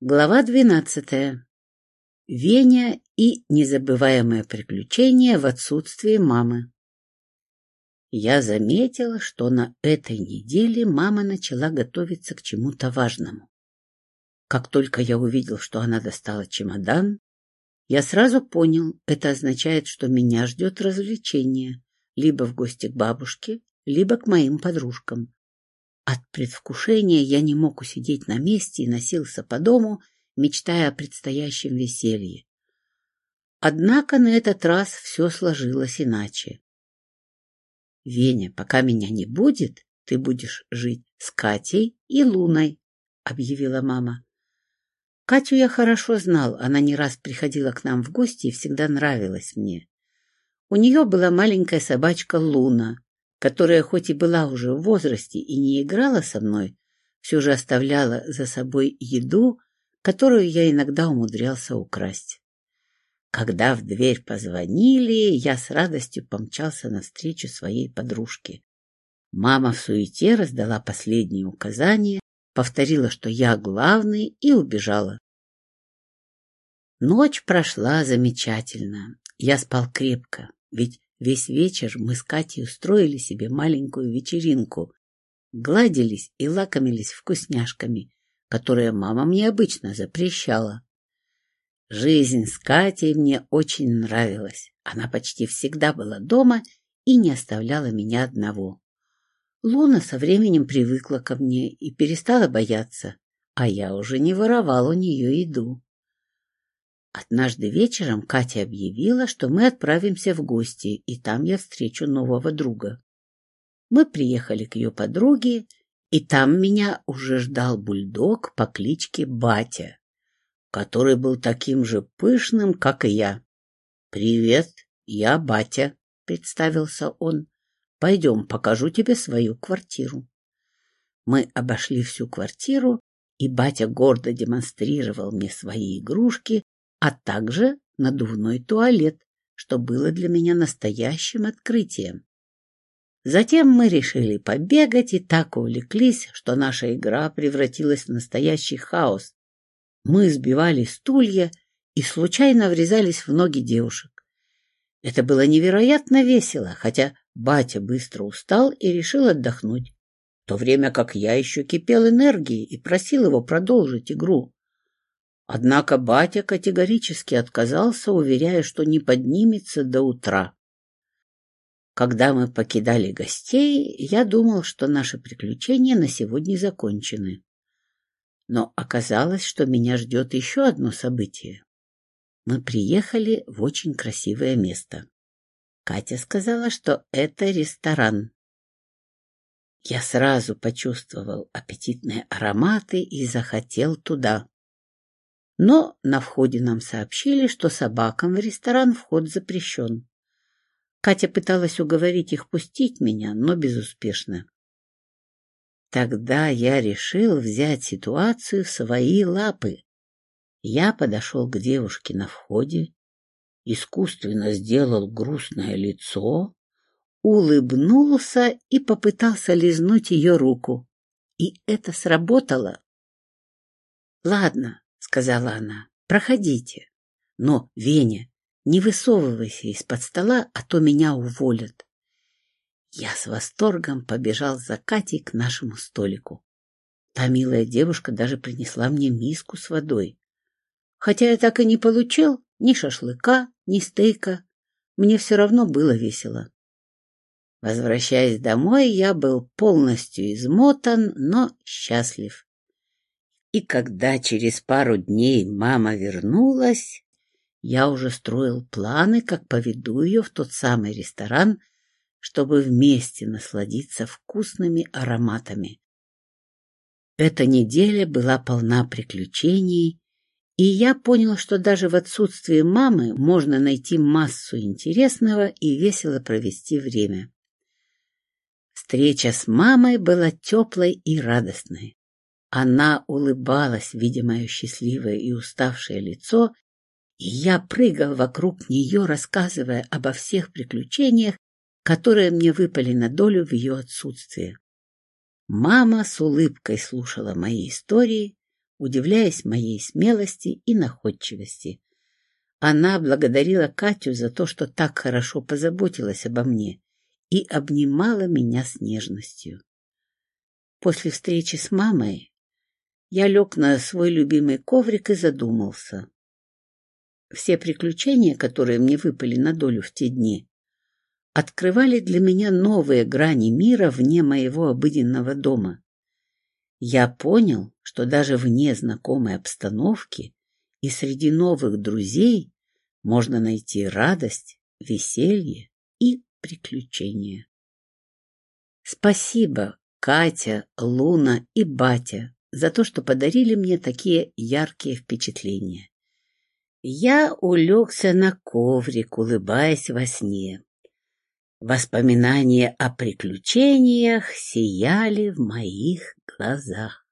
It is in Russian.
Глава двенадцатая. Веня и незабываемое приключение в отсутствии мамы. Я заметила, что на этой неделе мама начала готовиться к чему-то важному. Как только я увидел, что она достала чемодан, я сразу понял, это означает, что меня ждет развлечение, либо в гости к бабушке, либо к моим подружкам. От предвкушения я не мог усидеть на месте и носился по дому, мечтая о предстоящем веселье. Однако на этот раз все сложилось иначе. — Веня, пока меня не будет, ты будешь жить с Катей и Луной, — объявила мама. Катю я хорошо знал, она не раз приходила к нам в гости и всегда нравилась мне. У нее была маленькая собачка Луна, которая хоть и была уже в возрасте и не играла со мной, все же оставляла за собой еду, которую я иногда умудрялся украсть. Когда в дверь позвонили, я с радостью помчался навстречу своей подружке. Мама в суете раздала последние указания, повторила, что я главный, и убежала. Ночь прошла замечательно. Я спал крепко, ведь Весь вечер мы с Катей устроили себе маленькую вечеринку, гладились и лакомились вкусняшками, которые мама мне обычно запрещала. Жизнь с Катей мне очень нравилась. Она почти всегда была дома и не оставляла меня одного. Луна со временем привыкла ко мне и перестала бояться, а я уже не воровал у нее еду. Однажды вечером Катя объявила, что мы отправимся в гости, и там я встречу нового друга. Мы приехали к ее подруге, и там меня уже ждал бульдог по кличке Батя, который был таким же пышным, как и я. — Привет, я Батя, — представился он. — Пойдем, покажу тебе свою квартиру. Мы обошли всю квартиру, и батя гордо демонстрировал мне свои игрушки, а также надувной туалет, что было для меня настоящим открытием. Затем мы решили побегать и так увлеклись, что наша игра превратилась в настоящий хаос. Мы сбивали стулья и случайно врезались в ноги девушек. Это было невероятно весело, хотя батя быстро устал и решил отдохнуть, в то время как я еще кипел энергией и просил его продолжить игру. Однако батя категорически отказался, уверяя, что не поднимется до утра. Когда мы покидали гостей, я думал, что наши приключения на сегодня закончены. Но оказалось, что меня ждет еще одно событие. Мы приехали в очень красивое место. Катя сказала, что это ресторан. Я сразу почувствовал аппетитные ароматы и захотел туда. Но на входе нам сообщили, что собакам в ресторан вход запрещен. Катя пыталась уговорить их пустить меня, но безуспешно. Тогда я решил взять ситуацию в свои лапы. Я подошел к девушке на входе, искусственно сделал грустное лицо, улыбнулся и попытался лизнуть ее руку. И это сработало. Ладно, — сказала она. — Проходите. Но, Веня, не высовывайся из-под стола, а то меня уволят. Я с восторгом побежал за Катей к нашему столику. Та милая девушка даже принесла мне миску с водой. Хотя я так и не получил ни шашлыка, ни стейка. Мне все равно было весело. Возвращаясь домой, я был полностью измотан, но счастлив. И когда через пару дней мама вернулась, я уже строил планы, как поведу ее в тот самый ресторан, чтобы вместе насладиться вкусными ароматами. Эта неделя была полна приключений, и я понял, что даже в отсутствии мамы можно найти массу интересного и весело провести время. Встреча с мамой была теплой и радостной. Она улыбалась, видя мое счастливое и уставшее лицо, и я прыгал вокруг нее, рассказывая обо всех приключениях, которые мне выпали на долю в ее отсутствие. Мама с улыбкой слушала мои истории, удивляясь моей смелости и находчивости. Она благодарила Катю за то, что так хорошо позаботилась обо мне и обнимала меня с нежностью. После встречи с мамой я лег на свой любимый коврик и задумался. Все приключения, которые мне выпали на долю в те дни, открывали для меня новые грани мира вне моего обыденного дома. Я понял, что даже вне знакомой обстановки и среди новых друзей можно найти радость, веселье и приключения. Спасибо, Катя, Луна и Батя, за то, что подарили мне такие яркие впечатления. Я улегся на коврик, улыбаясь во сне. Воспоминания о приключениях сияли в моих глазах.